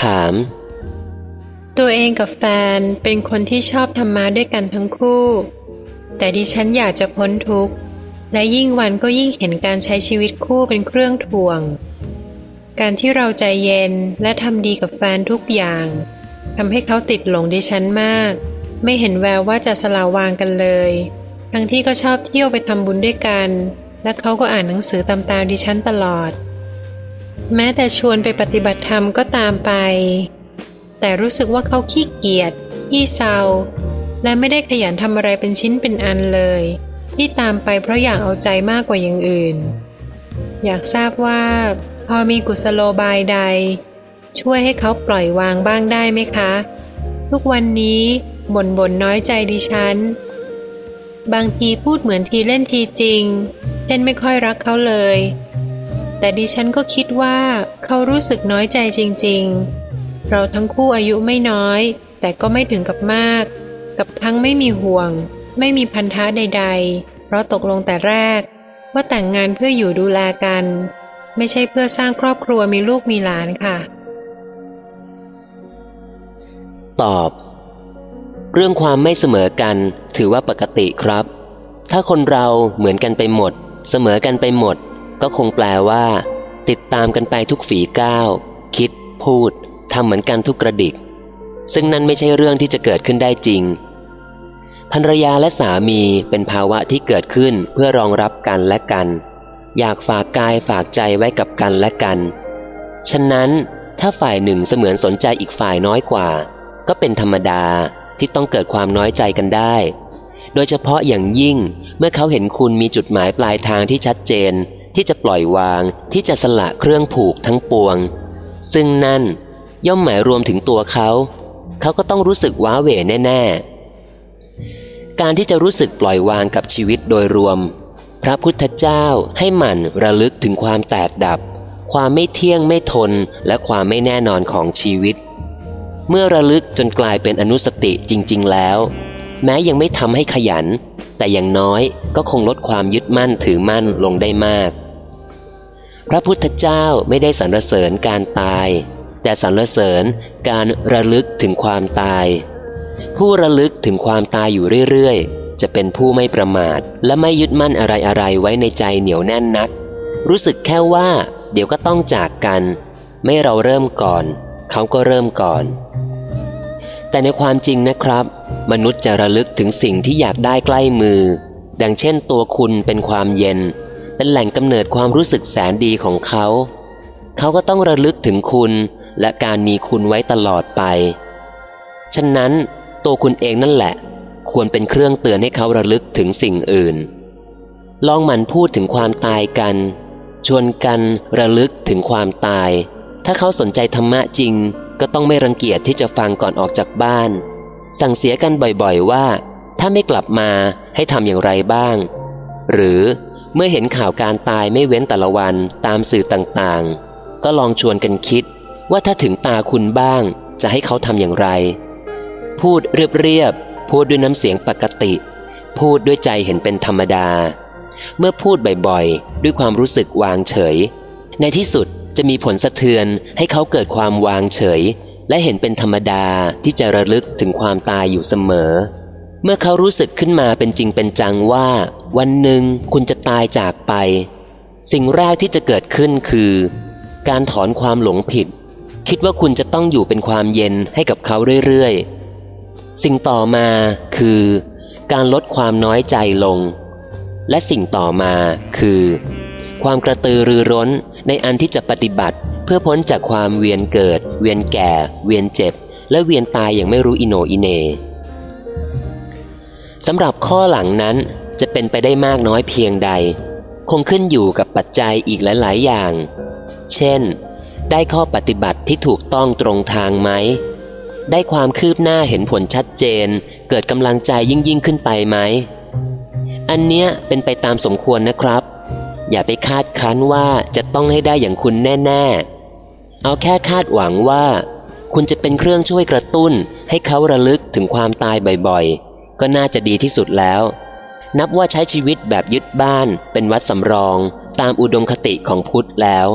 ถาม ตัวเองกับแฟนเป็นคนที่ชอบธรรมะด้วยกันทั้งคู่ แต่ดิฉันอยากจะพ้นทุกข์ และยิ่งวันก็ยิ่งเห็นการใช้ชีวิตคู่เป็นเครื่องถ่วง การที่เราใจเย็นและทำดีกับแฟนทุกอย่างทำให้เขาติดหลงดิฉันมาก ไม่เห็นแววว่าจะสลาวางกันเลย ทั้งที่ก็ชอบเที่ยวไปทำบุญด้วยกัน และเขาก็อ่านหนังสือตามตามดิฉันตลอด แม้แต่ชวนไปปฏิบัติธรรมก็ตามไป แต่รู้สึกว่าเขาขี้เกียจขี้เศร้าและไม่ได้ขยันทำอะไรเป็นชิ้นเป็นอันเลย ที่ตามไปเพราะอยากเอาใจมากกว่าอย่างอื่น อยากทราบว่า พอมีกุศโลบายใด ช่วยให้เขาปล่อยวางบ้างได้ไหมคะ ทุกวันนี้บ่นบ่นน้อยใจดิฉัน บางทีพูดเหมือนทีเล่นทีจริงเช่นไม่ค่อยรักเขาเลย แต่ดิฉันก็คิดว่าเขารู้สึกน้อยใจจริงๆ เราทั้งคู่อายุไม่น้อย แต่ก็ไม่ถึงกับมาก กับทั้งไม่มีห่วง ไม่มีพันธะใด ๆ เพราะตกลงแต่แรก ว่าแต่งงานเพื่ออยู่ดูแลกัน ไม่ใช่เพื่อสร้างครอบครัวมีลูกมีหลานค่ะ ตอบ เรื่องความไม่เสมอกันถือว่าปกติครับ ถ้าคนเราเหมือนกันไปหมด เสมอกันไปหมด ก็คงแปลว่า ติดตามกันไปทุกฝีก้าว คิด พูดทำเหมือนกันทุกกระดิก ซึ่งนั่นไม่ใช่เรื่องที่จะเกิดขึ้นได้จริงภรรยาและสามีเป็นภาวะที่เกิดขึ้นเพื่อรองรับกันและกัน อยากฝากกายฝากใจไว้กับกันและกัน ฉะนั้นถ้าฝ่ายหนึ่งเสมือนสนใจอีกฝ่ายน้อยกว่า ก็เป็นธรรมดาที่ต้องเกิดความน้อยใจกันได้ โดยเฉพาะอย่างยิ่งเมื่อเขาเห็นคุณมีจุดหมายปลายทางที่ชัดเจน ที่จะปล่อยวางที่จะสละเครื่องผูกทั้งปวง ซึ่งนั่นย่อมหมายรวมถึงตัวเขา เขาก็ต้องรู้สึกว้าเหวแน่ ๆ การที่จะรู้สึกปล่อยวางกับชีวิตโดยรวม พระพุทธเจ้าให้หมั่นระลึกถึงความแตกดับ ความไม่เที่ยงไม่ทนและความไม่แน่นอนของชีวิต เมื่อระลึกจนกลายเป็นอนุสติจริง ๆ แล้ว แม้ยังไม่ทำให้ขยัน แต่อย่างน้อยก็คงลดความยึดมั่นถือมั่นลงได้มาก พระพุทธเจ้าไม่ได้สรรเสริญการตาย แต่สรรเสริญการระลึกถึงความตาย ผู้ระลึกถึงความตายอยู่เรื่อยๆ จะเป็นผู้ไม่ประมาท และไม่ยึดมั่นอะไรๆไว้ในใจเหนียวแน่นนัก รู้สึกแค่ว่า เดี๋ยวก็ต้องจากกัน ไม่เราเริ่มก่อน เขาก็เริ่มก่อน แต่ในความจริงนะครับ มนุษย์จะระลึกถึงสิ่งที่อยากได้ใกล้มือ ดังเช่นตัวคุณเป็นความเย็น เป็นแหล่งกำเนิดความรู้สึกแสนดีของเขา เขาก็ต้องระลึกถึงคุณและการมีคุณไว้ตลอดไป ฉะนั้น ตัวคุณเองนั่นแหละ ควรเป็นเครื่องเตือนให้เขาระลึกถึงสิ่งอื่น ลองหมั่นพูดถึงความตายกัน ชวนกันระลึกถึงความตาย ถ้าเขาสนใจธรรมะจริง ก็ต้องไม่รังเกียจที่จะฟังก่อนออกจากบ้าน สั่งเสียกันบ่อยๆว่า ถ้าไม่กลับมาให้ทำอย่างไรบ้าง หรือเมื่อเห็นข่าวการตายไม่เว้นแต่ละวันตามสื่อต่างๆ ก็ลองชวนกันคิดว่าถ้าถึงตาคุณบ้างจะให้เขาทำอย่างไร พูดเรียบๆพูดด้วยน้ำเสียงปกติ พูดด้วยใจเห็นเป็นธรรมดา เมื่อพูดบ่อยๆ ด้วยความรู้สึกวางเฉย ในที่สุด จะมีผลสะเทือนให้เขาเกิดความวางเฉย และเห็นเป็นธรรมดาที่จะระลึกถึงความตายอยู่เสมอ เมื่อเขารู้สึกขึ้นมาเป็นจริงเป็นจังว่า วันหนึ่งคุณจะตายจากไป สิ่งแรกที่จะเกิดขึ้นคือ การถอนความหลงผิด คิดว่าคุณจะต้องอยู่เป็นความเย็นให้กับเขาเรื่อยๆ สิ่งต่อมาคือ การลดความน้อยใจลง และสิ่งต่อมาคือ ความกระตือรือร้น ในอันที่จะปฏิบัติเพื่อพ้นจากความเวียนเกิด เวียนแก่ เวียนเจ็บ และเวียนตายอย่างไม่รู้อิโนอิเนสำหรับข้อหลังนั้นจะเป็นไปได้มากน้อยเพียงใด คงขึ้นอยู่กับปัจจัยอีกหลาย ๆ อย่าง เช่น ได้ข้อปฏิบัติที่ถูกต้องตรงทางไหม ได้ความคืบหน้าเห็นผลชัดเจน เกิดกำลังใจยิ่งยิ่งขึ้นไปไหม อันเนี้ยเป็นไปตามสมควรนะครับ อย่าไปคาดคั้นว่าจะต้องให้ได้อย่างคุณแน่ ๆ เอาแค่คาดหวังว่า คุณจะเป็นเครื่องช่วยกระตุ้น ให้เขาระลึกถึงความตายบ่อยๆ ก็น่าจะดีที่สุดแล้ว นับว่าใช้ชีวิตแบบยึดบ้าน เป็นวัดสำรอง ตามอุดมคติของพุทธแล้ว